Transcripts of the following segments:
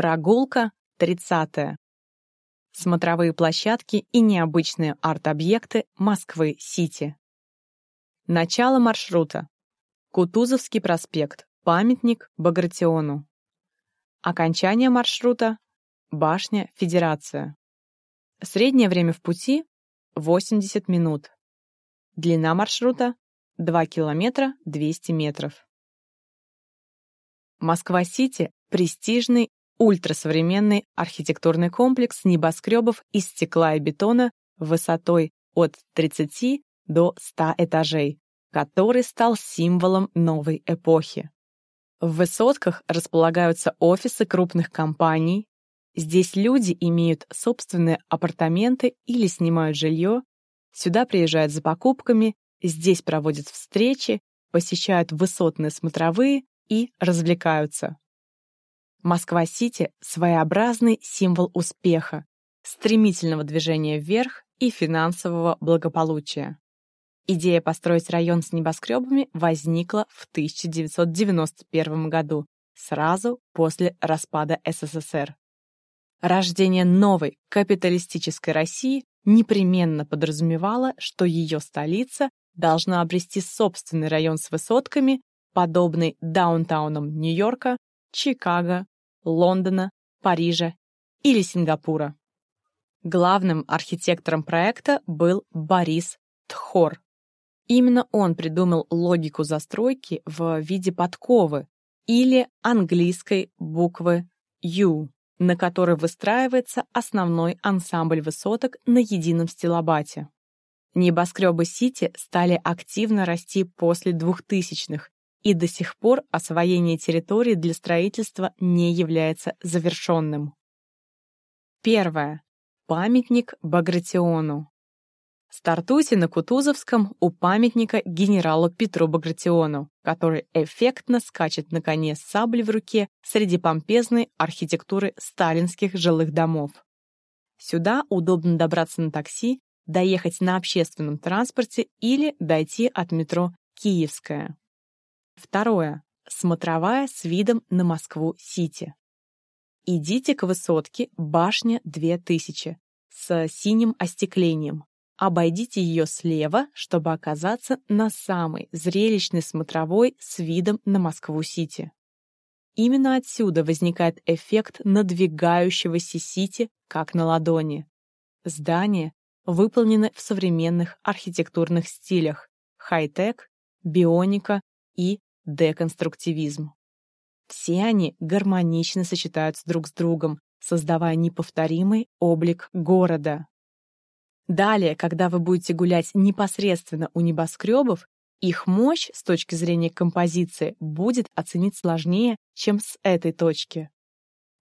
Прогулка 30. Смотровые площадки и необычные арт-объекты Москвы-Сити. Начало маршрута. Кутузовский проспект, памятник Багратиону. Окончание маршрута – башня Федерация. Среднее время в пути – 80 минут. Длина маршрута – 2 километра 200 метров. Москва-Сити – престижный ультрасовременный архитектурный комплекс небоскребов из стекла и бетона высотой от 30 до 100 этажей, который стал символом новой эпохи. В высотках располагаются офисы крупных компаний. Здесь люди имеют собственные апартаменты или снимают жилье, сюда приезжают за покупками, здесь проводят встречи, посещают высотные смотровые и развлекаются. Москва-Сити — своеобразный символ успеха, стремительного движения вверх и финансового благополучия. Идея построить район с небоскребами возникла в 1991 году, сразу после распада СССР. Рождение новой капиталистической России непременно подразумевало, что ее столица должна обрести собственный район с высотками, подобный даунтаунам Нью-Йорка, Чикаго, Лондона, Парижа или Сингапура. Главным архитектором проекта был Борис Тхор. Именно он придумал логику застройки в виде подковы или английской буквы U, на которой выстраивается основной ансамбль высоток на едином стилобате. Небоскребы Сити стали активно расти после 2000-х, и до сих пор освоение территории для строительства не является завершенным. Первое. Памятник Багратиону. Стартуйте на Кутузовском у памятника генералу Петру Багратиону, который эффектно скачет на коне с саблей в руке среди помпезной архитектуры сталинских жилых домов. Сюда удобно добраться на такси, доехать на общественном транспорте или дойти от метро «Киевская». Второе. Смотровая с видом на Москву-Сити. Идите к высотке башня 2000 с синим остеклением. Обойдите ее слева, чтобы оказаться на самой зрелищной смотровой с видом на Москву-Сити. Именно отсюда возникает эффект надвигающегося Сити, как на ладони. Здание выполнено в современных архитектурных стилях хай-тек, бионика и деконструктивизм. Все они гармонично сочетаются друг с другом, создавая неповторимый облик города. Далее, когда вы будете гулять непосредственно у небоскребов, их мощь с точки зрения композиции будет оценить сложнее, чем с этой точки.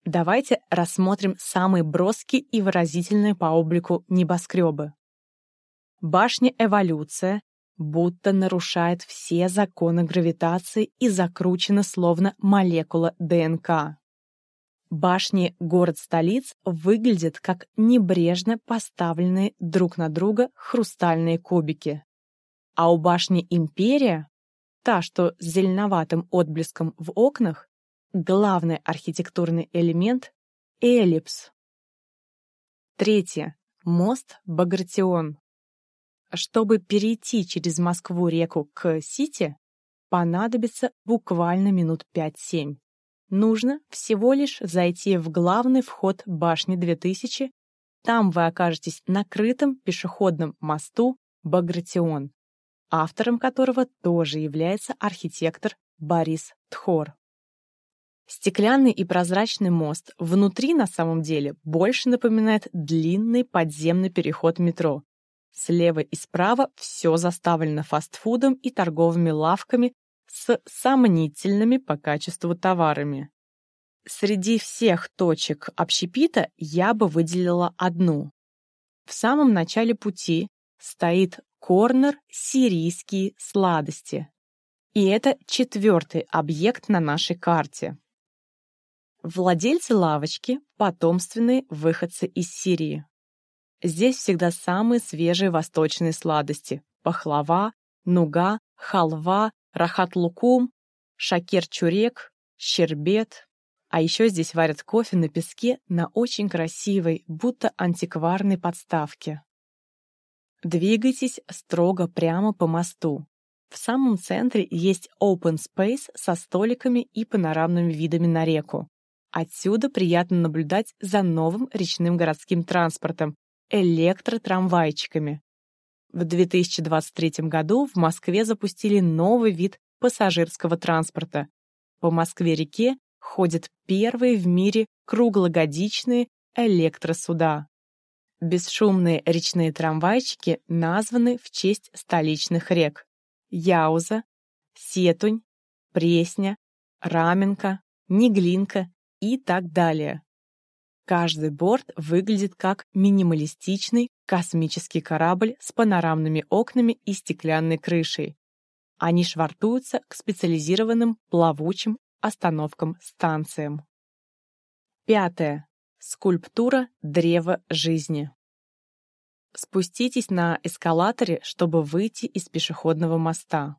Давайте рассмотрим самые броские и выразительные по облику небоскребы. Башня Эволюция будто нарушает все законы гравитации и закручена словно молекула ДНК. Башни город-столиц выглядят как небрежно поставленные друг на друга хрустальные кубики. А у башни Империя, та, что с зеленоватым отблеском в окнах, главный архитектурный элемент — эллипс. Третье. Мост Багратион. Чтобы перейти через Москву-реку к Сити, понадобится буквально минут 5-7. Нужно всего лишь зайти в главный вход башни 2000, там вы окажетесь на крытом пешеходном мосту Багратион, автором которого тоже является архитектор Борис Тхор. Стеклянный и прозрачный мост внутри на самом деле больше напоминает длинный подземный переход метро, Слева и справа все заставлено фастфудом и торговыми лавками с сомнительными по качеству товарами. Среди всех точек общепита я бы выделила одну. В самом начале пути стоит корнер «Сирийские сладости». И это четвертый объект на нашей карте. Владельцы лавочки – потомственные выходцы из Сирии. Здесь всегда самые свежие восточные сладости – пахлава, нуга, халва, рахат-лукум, шакер-чурек, щербет. А еще здесь варят кофе на песке на очень красивой, будто антикварной подставке. Двигайтесь строго прямо по мосту. В самом центре есть open space со столиками и панорамными видами на реку. Отсюда приятно наблюдать за новым речным городским транспортом – электротрамвайчиками. В 2023 году в Москве запустили новый вид пассажирского транспорта. По Москве-реке ходят первые в мире круглогодичные электросуда. Бесшумные речные трамвайчики названы в честь столичных рек – Яуза, Сетунь, Пресня, Раменка, Неглинка и так далее. Каждый борт выглядит как минималистичный космический корабль с панорамными окнами и стеклянной крышей. Они швартуются к специализированным плавучим остановкам-станциям. Пятое. Скульптура древа жизни. Спуститесь на эскалаторе, чтобы выйти из пешеходного моста.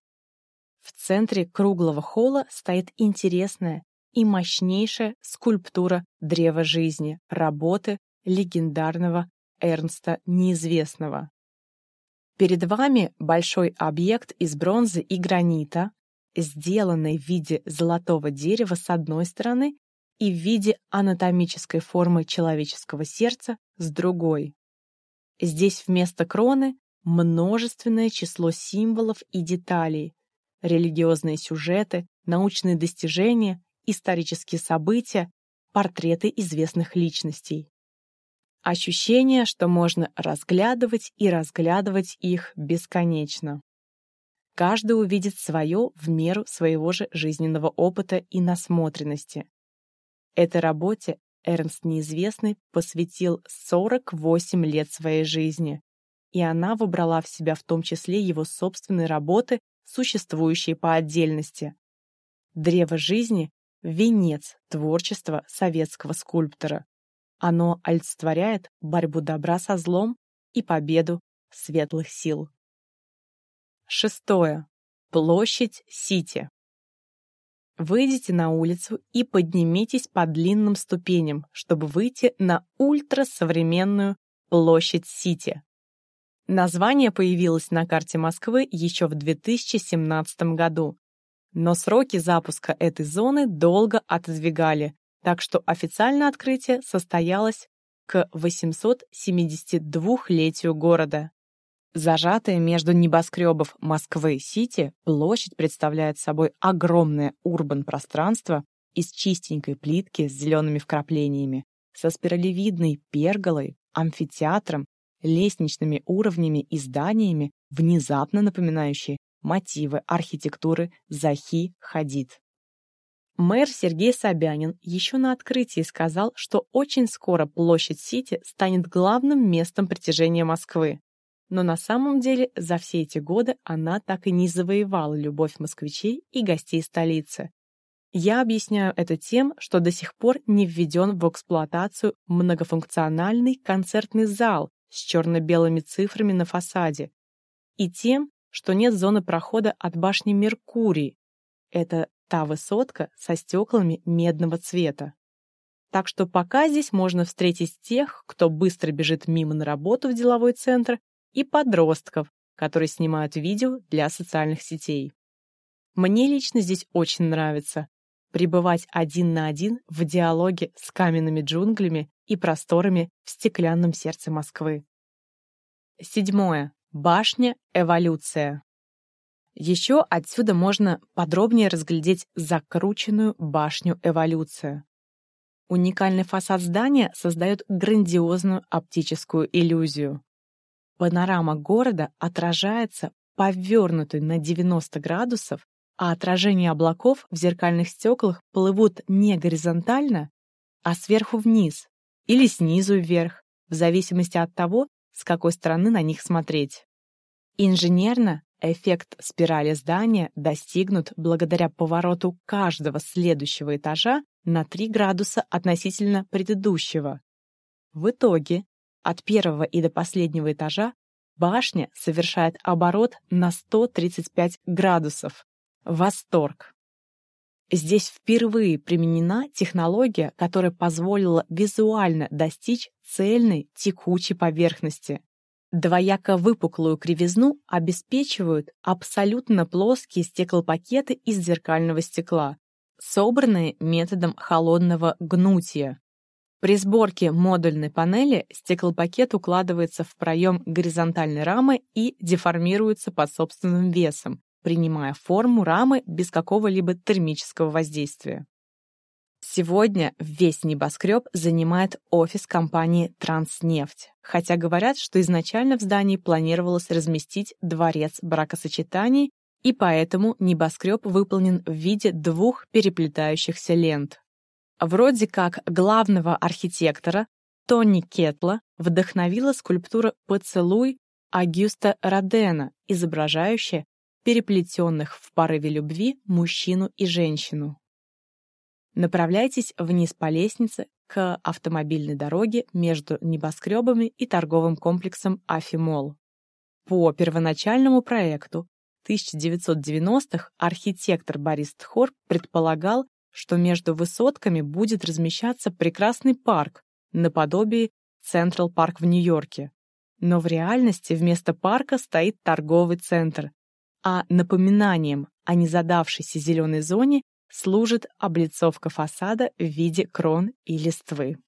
В центре круглого холла стоит интересная и мощнейшая скульптура древа жизни работы легендарного Эрнста Неизвестного. Перед вами большой объект из бронзы и гранита, сделанный в виде золотого дерева с одной стороны и в виде анатомической формы человеческого сердца с другой. Здесь вместо кроны множественное число символов и деталей, религиозные сюжеты, научные достижения, исторические события, портреты известных личностей. Ощущение, что можно разглядывать и разглядывать их бесконечно. Каждый увидит свое в меру своего же жизненного опыта и насмотренности. Этой работе Эрнст Неизвестный посвятил 48 лет своей жизни, и она выбрала в себя в том числе его собственные работы, существующие по отдельности. Древо жизни — венец творчества советского скульптора. Оно олицетворяет борьбу добра со злом и победу светлых сил. Шестое. Площадь Сити. Выйдите на улицу и поднимитесь по длинным ступеням, чтобы выйти на ультрасовременную площадь Сити. Название появилось на карте Москвы еще в 2017 году, но сроки запуска этой зоны долго отодвигали, так что официальное открытие состоялось к 872-летию города. Зажатая между небоскребов Москвы-Сити, площадь представляет собой огромное урбан-пространство из чистенькой плитки с зелеными вкраплениями, со спиралевидной перголой, амфитеатром, лестничными уровнями и зданиями, внезапно напоминающие мотивы архитектуры Захи Хадид. Мэр Сергей Собянин еще на открытии сказал, что очень скоро площадь Сити станет главным местом притяжения Москвы. Но на самом деле за все эти годы она так и не завоевала любовь москвичей и гостей столицы. Я объясняю это тем, что до сих пор не введен в эксплуатацию многофункциональный концертный зал с черно-белыми цифрами на фасаде, и тем, что нет зоны прохода от башни Меркурий. Это та высотка со стеклами медного цвета. Так что пока здесь можно встретить тех, кто быстро бежит мимо на работу в деловой центр, и подростков, которые снимают видео для социальных сетей. Мне лично здесь очень нравится пребывать один на один в диалоге с каменными джунглями и просторами в стеклянном сердце Москвы. Седьмое. Башня «Эволюция». Еще отсюда можно подробнее разглядеть закрученную башню «Эволюция». Уникальный фасад здания создает грандиозную оптическую иллюзию. Панорама города отражается повернутой на 90 градусов, а отражения облаков в зеркальных стеклах плывут не горизонтально, а сверху вниз или снизу вверх, в зависимости от того, с какой стороны на них смотреть. Инженерно Эффект спирали здания достигнут благодаря повороту каждого следующего этажа на 3 градуса относительно предыдущего. В итоге от первого и до последнего этажа башня совершает оборот на 135 градусов. Восторг! Здесь впервые применена технология, которая позволила визуально достичь цельной текучей поверхности. Двояко выпуклую кривизну обеспечивают абсолютно плоские стеклопакеты из зеркального стекла, собранные методом холодного гнутия. При сборке модульной панели стеклопакет укладывается в проем горизонтальной рамы и деформируется под собственным весом, принимая форму рамы без какого-либо термического воздействия. Сегодня весь небоскреб занимает офис компании «Транснефть», хотя говорят, что изначально в здании планировалось разместить дворец бракосочетаний, и поэтому небоскреб выполнен в виде двух переплетающихся лент. Вроде как главного архитектора Тони Кетла вдохновила скульптура «Поцелуй» Агюста Родена, изображающая переплетенных в порыве любви мужчину и женщину. Направляйтесь вниз по лестнице к автомобильной дороге между небоскребами и торговым комплексом Афимол. По первоначальному проекту 1990-х архитектор Борис Тхор предполагал, что между высотками будет размещаться прекрасный парк наподобие Централ Парк в Нью-Йорке. Но в реальности вместо парка стоит торговый центр, а напоминанием о незадавшейся зеленой зоне служит облицовка фасада в виде крон и листвы.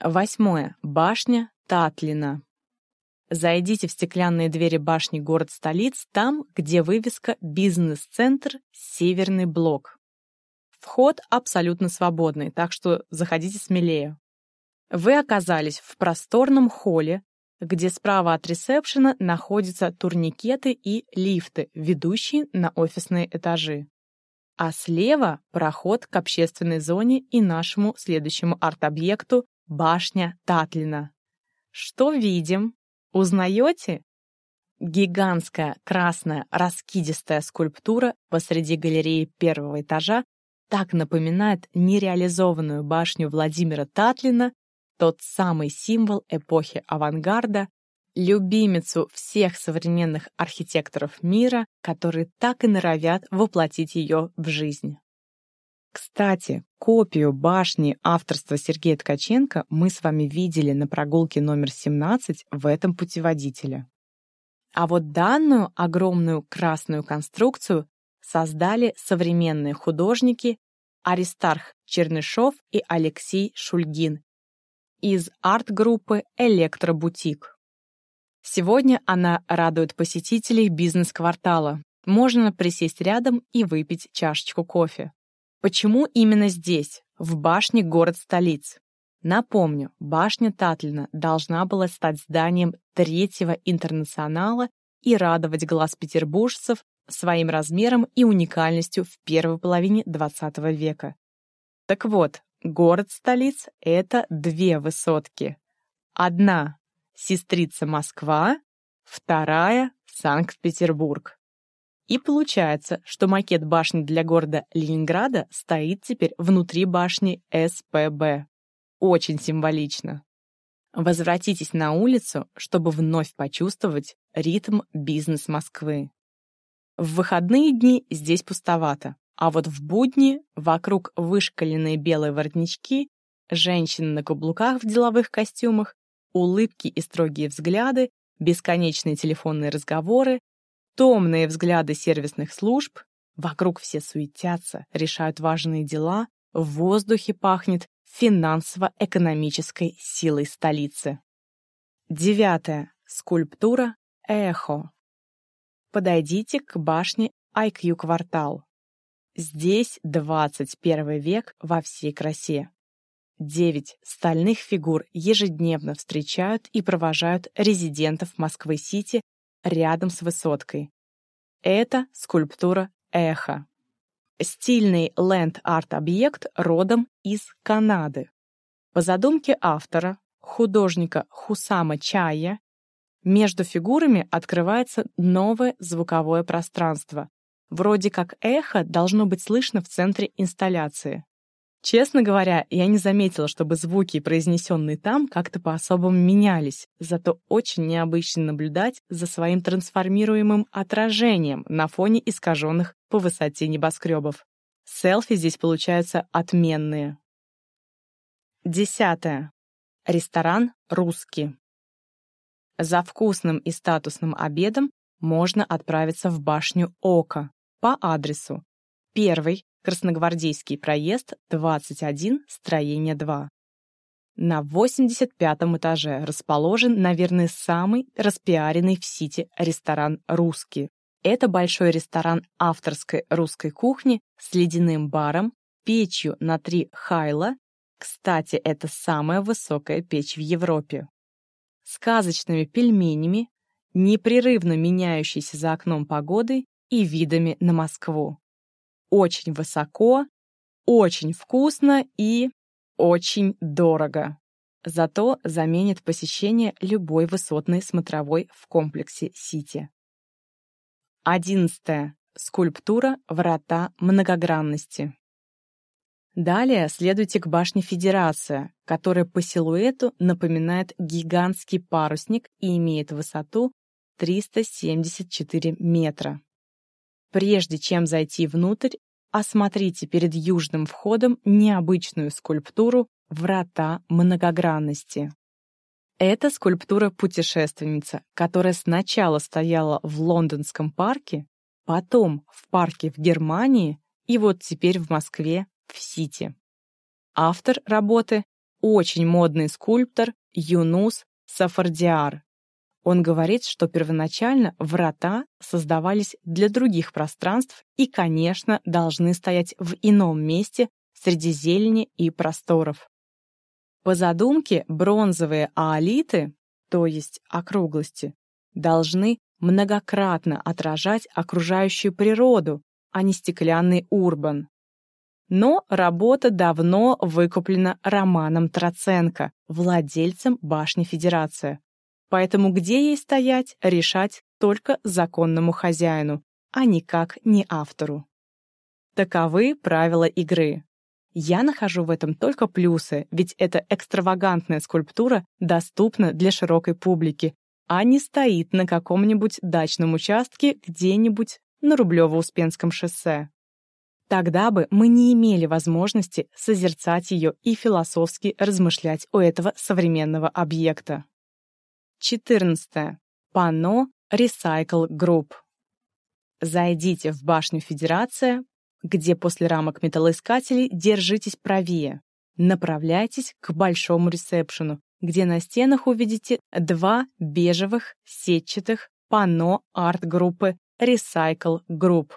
Восьмое. Башня Татлина. Зайдите в стеклянные двери башни город-столиц, там, где вывеска «Бизнес-центр. Северный блок». Вход абсолютно свободный, так что заходите смелее. Вы оказались в просторном холле, где справа от ресепшена находятся турникеты и лифты, ведущие на офисные этажи. А слева проход к общественной зоне и нашему следующему арт-объекту — башня Татлина. Что видим? Узнаете? Гигантская красная раскидистая скульптура посреди галереи первого этажа так напоминает нереализованную башню Владимира Татлина тот самый символ эпохи авангарда, любимицу всех современных архитекторов мира, которые так и норовят воплотить ее в жизнь. Кстати, копию башни авторства Сергея Ткаченко мы с вами видели на прогулке номер 17 в этом путеводителе. А вот данную огромную красную конструкцию создали современные художники Аристарх Чернышов и Алексей Шульгин из арт-группы «Электробутик». Сегодня она радует посетителей бизнес-квартала. Можно присесть рядом и выпить чашечку кофе. Почему именно здесь, в башне город-столиц? Напомню, башня Татлина должна была стать зданием третьего интернационала и радовать глаз петербуржцев своим размером и уникальностью в первой половине XX века. Так вот, Город-столиц — это две высотки. Одна — сестрица Москва, вторая — Санкт-Петербург. И получается, что макет башни для города Ленинграда стоит теперь внутри башни СПБ. Очень символично. Возвратитесь на улицу, чтобы вновь почувствовать ритм бизнес Москвы. В выходные дни здесь пустовато. А вот в будни вокруг вышкаленные белые воротнички, женщины на каблуках в деловых костюмах, улыбки и строгие взгляды, бесконечные телефонные разговоры, томные взгляды сервисных служб, вокруг все суетятся, решают важные дела, в воздухе пахнет финансово-экономической силой столицы. Девятое. Скульптура «Эхо». Подойдите к башне IQ-квартал. Здесь 21 век во всей красе. Девять стальных фигур ежедневно встречают и провожают резидентов Москвы-Сити рядом с высоткой. Это скульптура «Эхо». Стильный ленд-арт-объект родом из Канады. По задумке автора, художника Хусама Чая, между фигурами открывается новое звуковое пространство, Вроде как эхо должно быть слышно в центре инсталляции. Честно говоря, я не заметила, чтобы звуки, произнесенные там, как-то по-особому менялись, зато очень необычно наблюдать за своим трансформируемым отражением на фоне искаженных по высоте небоскребов. Селфи здесь получаются отменные. Десятое. Ресторан «Русский». За вкусным и статусным обедом можно отправиться в башню Ока по адресу 1 Красногвардейский проезд, 21, строение 2. На 85 этаже расположен, наверное, самый распиаренный в Сити ресторан «Русский». Это большой ресторан авторской русской кухни с ледяным баром, печью на три хайла. Кстати, это самая высокая печь в Европе. Сказочными пельменями, непрерывно меняющейся за окном погодой и видами на Москву. Очень высоко, очень вкусно и очень дорого. Зато заменит посещение любой высотной смотровой в комплексе Сити. Одиннадцатое. Скульптура «Врата многогранности». Далее следуйте к башне Федерация, которая по силуэту напоминает гигантский парусник и имеет высоту 374 метра. Прежде чем зайти внутрь, осмотрите перед южным входом необычную скульптуру «Врата многогранности». Это скульптура-путешественница, которая сначала стояла в лондонском парке, потом в парке в Германии и вот теперь в Москве в Сити. Автор работы – очень модный скульптор Юнус Сафардиар. Он говорит, что первоначально врата создавались для других пространств и, конечно, должны стоять в ином месте среди зелени и просторов. По задумке, бронзовые аолиты, то есть округлости, должны многократно отражать окружающую природу, а не стеклянный урбан. Но работа давно выкуплена Романом Троценко, владельцем башни Федерация. Поэтому где ей стоять, решать только законному хозяину, а никак не автору. Таковы правила игры. Я нахожу в этом только плюсы, ведь эта экстравагантная скульптура доступна для широкой публики, а не стоит на каком-нибудь дачном участке где-нибудь на Рублево-Успенском шоссе. Тогда бы мы не имели возможности созерцать ее и философски размышлять у этого современного объекта. 14. Пано Recycle Group. Зайдите в башню Федерация, где после рамок металлоискателей держитесь правее. Направляйтесь к большому ресепшену, где на стенах увидите два бежевых сетчатых панно арт-группы Recycle Group.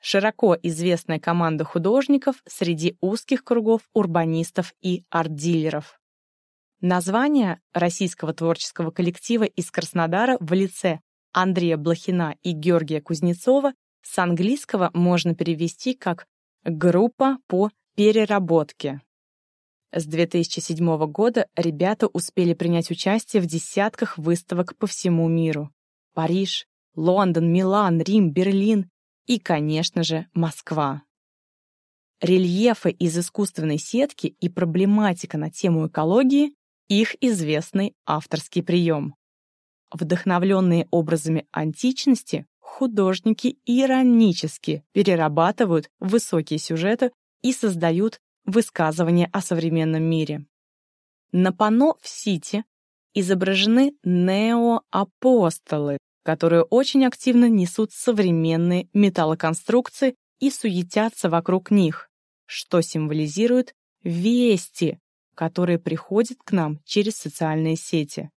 Широко известная команда художников среди узких кругов урбанистов и арт-дилеров. Название российского творческого коллектива из Краснодара в лице Андрея Блохина и Георгия Кузнецова с английского можно перевести как «группа по переработке». С 2007 года ребята успели принять участие в десятках выставок по всему миру. Париж, Лондон, Милан, Рим, Берлин и, конечно же, Москва. Рельефы из искусственной сетки и проблематика на тему экологии их известный авторский прием. Вдохновленные образами античности, художники иронически перерабатывают высокие сюжеты и создают высказывания о современном мире. На панно в Сити изображены неоапостолы, которые очень активно несут современные металлоконструкции и суетятся вокруг них, что символизирует вести, которые приходят к нам через социальные сети.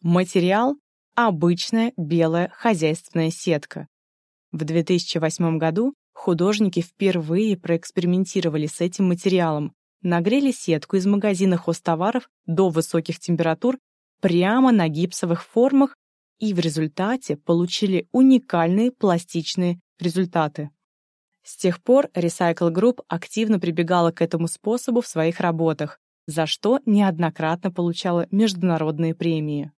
Материал – обычная белая хозяйственная сетка. В 2008 году художники впервые проэкспериментировали с этим материалом, нагрели сетку из магазина хозтоваров до высоких температур прямо на гипсовых формах и в результате получили уникальные пластичные результаты. С тех пор Recycle Group активно прибегала к этому способу в своих работах, за что неоднократно получала международные премии.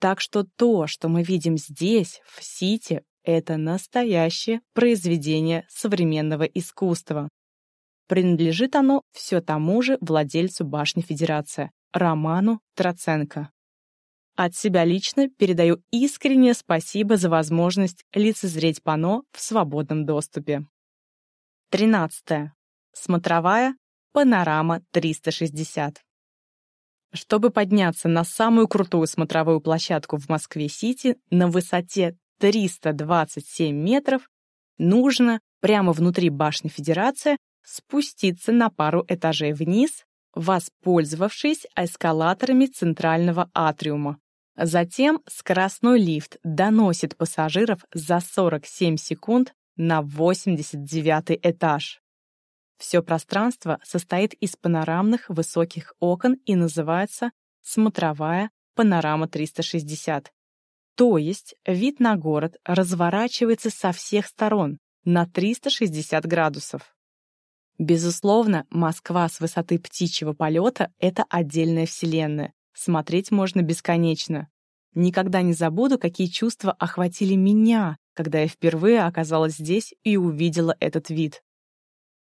Так что то, что мы видим здесь, в Сити, это настоящее произведение современного искусства. Принадлежит оно все тому же владельцу башни Федерация, Роману Троценко. От себя лично передаю искреннее спасибо за возможность лицезреть пано в свободном доступе. 13. Смотровая панорама 360. Чтобы подняться на самую крутую смотровую площадку в Москве-Сити на высоте 327 метров, нужно прямо внутри башни Федерация спуститься на пару этажей вниз, воспользовавшись эскалаторами центрального атриума. Затем скоростной лифт доносит пассажиров за 47 секунд на 89 этаж. Все пространство состоит из панорамных высоких окон и называется смотровая панорама 360. То есть вид на город разворачивается со всех сторон на 360 градусов. Безусловно, Москва с высоты птичьего полета — это отдельная вселенная. Смотреть можно бесконечно. Никогда не забуду, какие чувства охватили меня, когда я впервые оказалась здесь и увидела этот вид.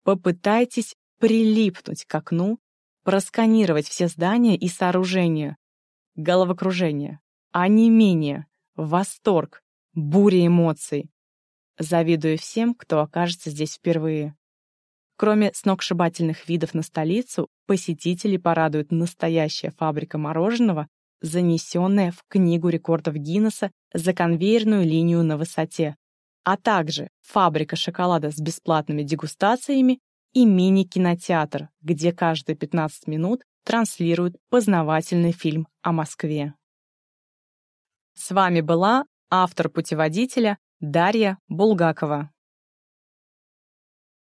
Попытайтесь прилипнуть к окну, просканировать все здания и сооружения. Головокружение, не менее, восторг, буря эмоций. Завидую всем, кто окажется здесь впервые. Кроме сногсшибательных видов на столицу, посетителей порадует настоящая фабрика мороженого, занесенная в Книгу рекордов Гиннесса за конвейерную линию на высоте, а также фабрика шоколада с бесплатными дегустациями и мини-кинотеатр, где каждые 15 минут транслируют познавательный фильм о Москве. С вами была автор путеводителя Дарья Булгакова.